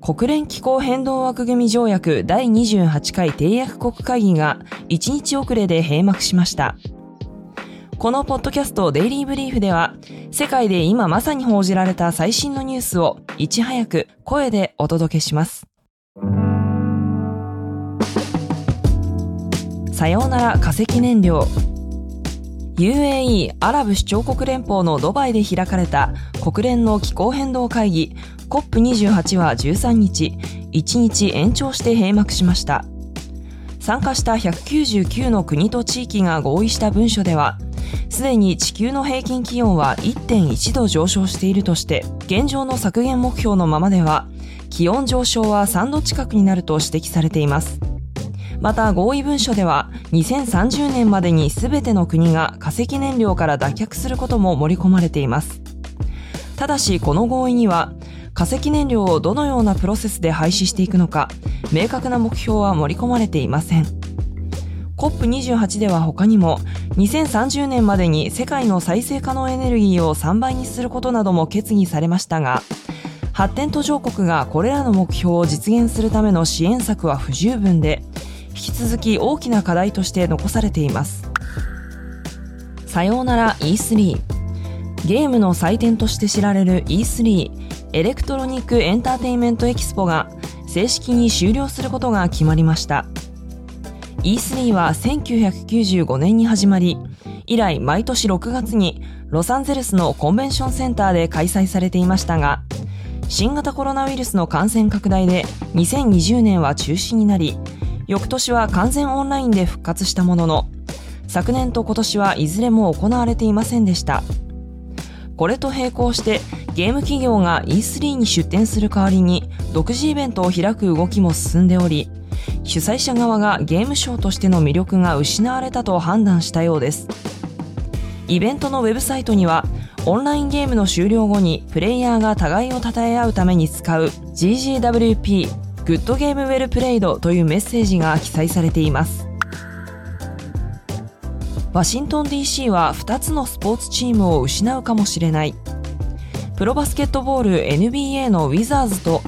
国連気候変動枠組条約第28回締約国会議が1日遅れで閉幕しました。このポッドキャストデイリーブリーフでは、世界で今まさに報じられた最新のニュースをいち早く声でお届けします。さようなら化石燃料 UAE アラブ首長国連邦のドバイで開かれた国連の気候変動会議 COP28 は13日、1日延長して閉幕しました。参加した199の国と地域が合意した文書では、すでに地球の平均気温は1.1度上昇しているとして、現状の削減目標のままでは、気温上昇は3度近くになると指摘されています。また合意文書では2030年までに全ての国が化石燃料から脱却することも盛り込まれています。ただしこの合意には化石燃料をどのようなプロセスで廃止していくのか、明確な目標は盛り込まれていません。COP28 では他にも、2030年までに世界の再生可能エネルギーを3倍にすることなども決議されましたが、発展途上国がこれらの目標を実現するための支援策は不十分で、き続き大きな課題として残されています。さようなら E3 ゲームの祭典として知られる E3 Electronic Entertainment Expo が正式に終了することが決まりました。E3 は1995年に始まり以来毎年6月にロサンゼルスのコンベンションセンターで開催されていましたが新型コロナウイルスの感染拡大で2020年は中止になり翌年は完全オンラインで復活したものの昨年と今年はいずれも行われていませんでしたこれと並行してゲーム企業が E3 に出展する代わりに独自イベントを開く動きも進んでおり、主催者側がゲームショーとしての魅力が失われたと判断したようです。イベントのウェブサイトには、オンラインゲームの終了後にプレイヤーが互いを称え合うために使う GGWP グッドゲームウェルプレイドというメッセージが記載されています。ワシントン DC は2つのスポーツチームを失うかもしれないプロバスケットボール NBA のウィザーズと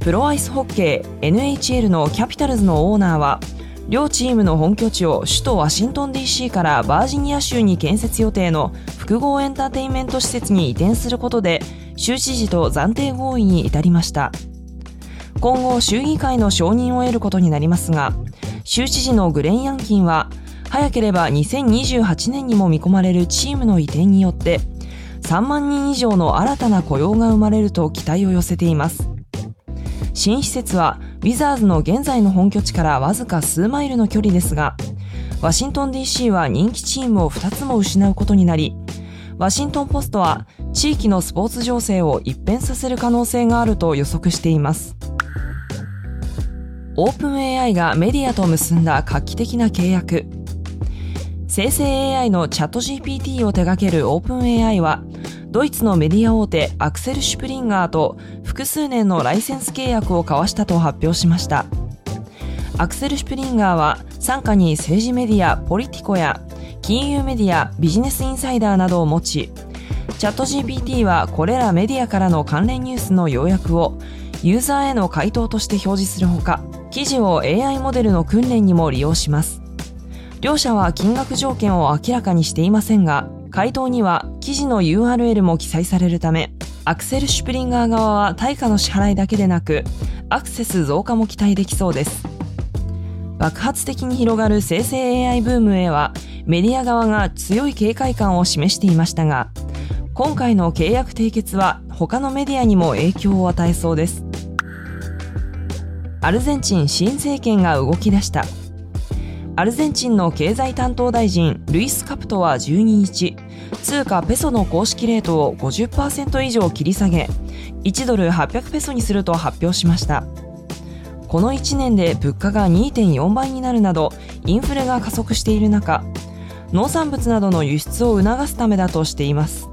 プロアイスホッケー NHL のキャピタルズのオーナーは両チームの本拠地を首都ワシントン DC からバージニア州に建設予定の複合エンターテインメント施設に移転することで州知事と暫定合意に至りました今後州議会の承認を得ることになりますが州知事のグレン・ヤンキンは早ければ2028年にも見込まれるチームの移転によって3万人以上の新たな雇用が生まれると期待を寄せています。新施設はウィザーズの現在の本拠地からわずか数マイルの距離ですが、ワシントン DC は人気チームを2つも失うことになり、ワシントンポストは地域のスポーツ情勢を一変させる可能性があると予測しています。オープン AI がメディアと結んだ画期的な契約。生成 AI のチャット GPT を手掛けるオープン AI は、ドイツのメディア大手アクセル・シュプリンガーと複数年のライセンス契約を交わしたと発表しました。アクセル・シュプリンガーは傘下に政治メディアポリティコや金融メディアビジネスインサイダーなどを持ち、チャット GPT はこれらメディアからの関連ニュースの要約をユーザーへの回答として表示するほか、記事を AI モデルの訓練にも利用します。両社は金額条件を明らかにしていませんが、回答には記事の URL も記載されるため、アクセル・シュプリンガー側は対価の支払いだけでなく、アクセス増加も期待できそうです爆発的に広がる生成 AI ブームへはメディア側が強い警戒感を示していましたが今回の契約締結は他のメディアにも影響を与えそうですアルゼンチン新政権が動き出した。アルゼンチンの経済担当大臣ルイス・カプトは12日通貨ペソの公式レートを50%以上切り下げ1ドル800ペソにすると発表しました。この1年で物価が2.4倍になるなどインフレが加速している中農産物などの輸出を促すためだとしています。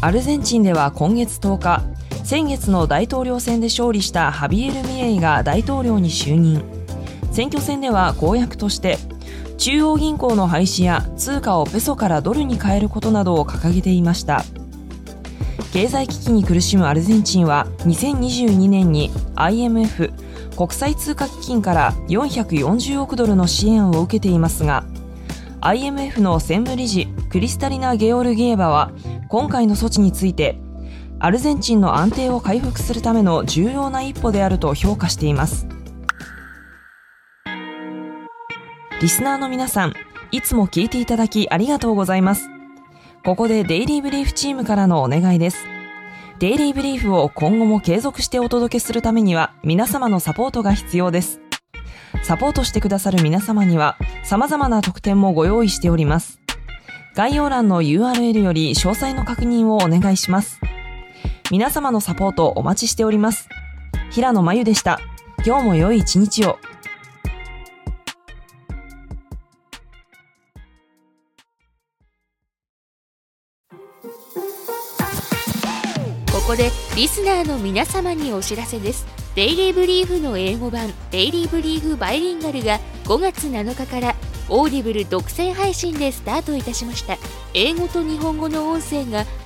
アルゼンチンでは今月10日先月の大統領選で勝利したハビエル・ミレイが大統領に就任。選挙戦では公約として中央銀行の廃止や通貨をペソからドルに変えることなどを掲げていました。経済危機に苦しむアルゼンチンは2022年に IMF 国際通貨基金から440億ドルの支援を受けていますが IMF の専務理事クリスタリナ・ゲオルギエバは今回の措置についてアルゼンチンの安定を回復するための重要な一歩であると評価しています。リスナーの皆さんいつも聞いていただきありがとうございます。ここでデイリーブリーフチームからのお願いです。デイリーブリーフを今後も継続してお届けするためには皆様のサポートが必要です。サポートしてくださる皆様には様々な特典もご用意しております。概要欄の URL より詳細の確認をお願いします。皆様のサポートお待ちしております。平野真由でした。今日も良い一日を。ここでリスナーの皆様にお知らせです。Daily Brief の英語版 Daily Brief Bilingual が5月7日から Audible 独占配信でスタートいたしました英語と日本語の音声が